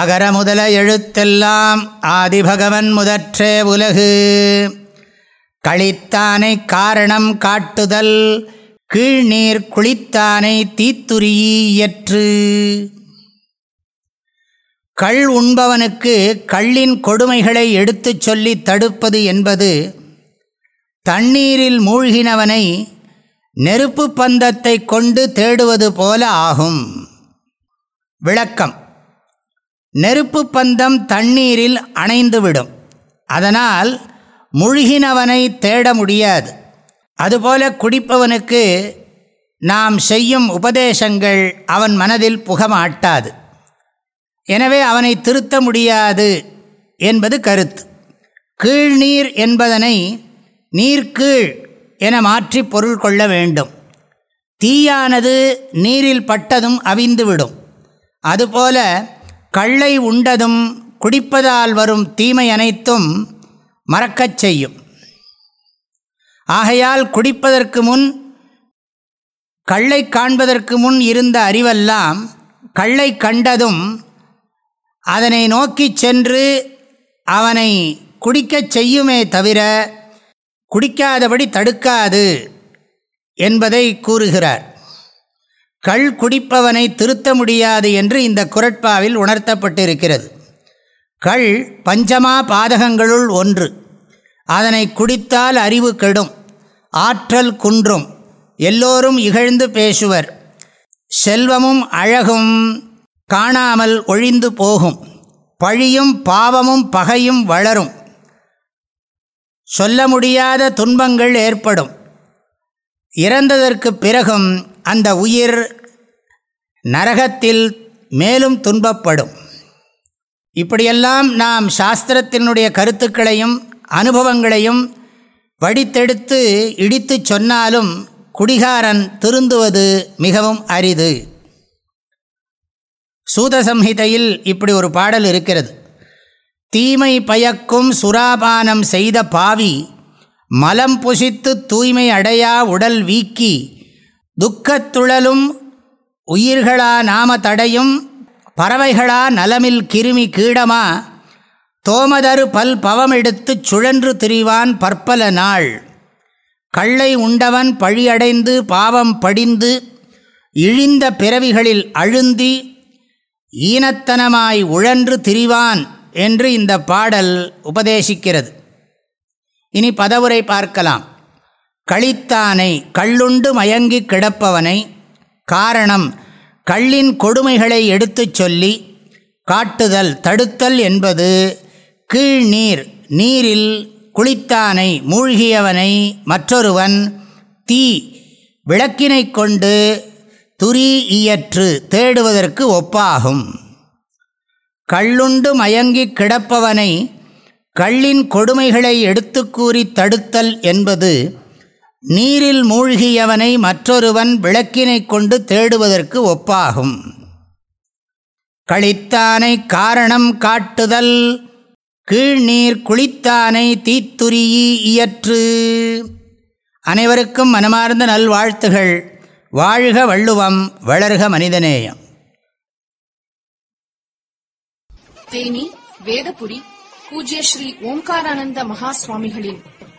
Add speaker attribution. Speaker 1: அகர முதல எழுத்தெல்லாம் ஆதிபகவன் முதற்றே உலகு கழித்தானை காரணம் காட்டுதல் கீழ்நீர் குளித்தானை தீத்துரியற்று கள் உண்பவனுக்கு கள்ளின் கொடுமைகளை எடுத்துச் சொல்லி தடுப்பது என்பது தண்ணீரில் மூழ்கினவனை நெருப்பு பந்தத்தை கொண்டு தேடுவது போல ஆகும் விளக்கம் நெருப்பு பந்தம் தண்ணீரில் அணைந்துவிடும் அதனால் முழுகினவனை தேட முடியாது அதுபோல குடிப்பவனுக்கு நாம் செய்யும் உபதேசங்கள் அவன் மனதில் புகமாட்டாது எனவே அவனை திருத்த முடியாது என்பது கருத்து கீழ்நீர் என்பதனை நீர்கீழ் என மாற்றி பொருள் கொள்ள வேண்டும் தீயானது நீரில் பட்டதும் அவிந்துவிடும் அதுபோல கள்ளை உண்டதும் குடிப்பதால் வரும் தீமை அனைத்தும் மறக்கச் செய்யும் ஆகையால் குடிப்பதற்கு முன் கள்ளை காண்பதற்கு முன் இருந்த அறிவெல்லாம் கள்ளை கண்டதும் அதனை நோக்கி சென்று அவனை குடிக்கச் செய்யுமே தவிர குடிக்காதபடி தடுக்காது என்பதை கூறுகிறார் கள் குடிப்பவனை திருத்த முடியாது என்று இந்த குரட்பாவில் உணர்த்தப்பட்டிருக்கிறது கள் பஞ்சமா பாதகங்களுள் ஒன்று அதனை குடித்தால் அறிவு கெடும் ஆற்றல் குன்றும் எல்லோரும் இகழ்ந்து பேசுவர் செல்வமும் அழகும் காணாமல் ஒழிந்து போகும் பழியும் பாவமும் பகையும் வளரும் சொல்ல முடியாத துன்பங்கள் ஏற்படும் இறந்ததற்கு பிறகும் அந்த உயிர் நரகத்தில் மேலும் துன்பப்படும் இப்படியெல்லாம் நாம் சாஸ்திரத்தினுடைய கருத்துக்களையும் அனுபவங்களையும் வடித்தெடுத்து இடித்து சொன்னாலும் குடிகாரன் திருந்துவது மிகவும் அரிது சூதசம்ஹிதையில் இப்படி ஒரு பாடல் இருக்கிறது தீமை பயக்கும் சுராபானம் செய்த பாவி மலம் புசித்து தூய்மை அடையா உடல் வீக்கி துக்கத்துழலும் உயிர்களா நாம தடையும் பறவைகளா நலமில் கிருமி கீடமா தோமதரு பல் பவம் எடுத்து சுழன்று திரிவான் பற்பல நாள் கள்ளை உண்டவன் பழியடைந்து பாவம் படிந்து இழிந்த பிறவிகளில் அழுந்தி ஈனத்தனமாய் உழன்று திரிவான் என்று இந்த பாடல் உபதேசிக்கிறது இனி பதவுரை பார்க்கலாம் கழித்தானை கள்ளுண்டு மயங்கி கிடப்பவனை காரணம் கள்ளின் கொடுமைகளை எடுத்துச் சொல்லி காட்டுதல் தடுத்தல் என்பது கீழ் நீர் நீரில் குளித்தானை மூழ்கியவனை மற்றொருவன் தீ விளக்கினை கொண்டு துரி இயற்று தேடுவதற்கு ஒப்பாகும் கள்ளுண்டு மயங்கி கிடப்பவனை கள்ளின் கொடுமைகளை எடுத்து கூறி தடுத்தல் என்பது நீரில் மூழ்கியவனை மற்றொருவன் விளக்கினை கொண்டு தேடுவதற்கு ஒப்பாகும் களித்தானை காரணம் காட்டுதல் கீழ்நீர் குளித்தானை தீத்துரியை இயற்று அனைவருக்கும் மனமார்ந்த நல்வாழ்த்துகள் வாழ்க வள்ளுவம் வளர்க மனிதநேயம்
Speaker 2: தேனி வேதபுரி பூஜ்ய ஸ்ரீ ஓம்காரானந்த மகா சுவாமிகளின்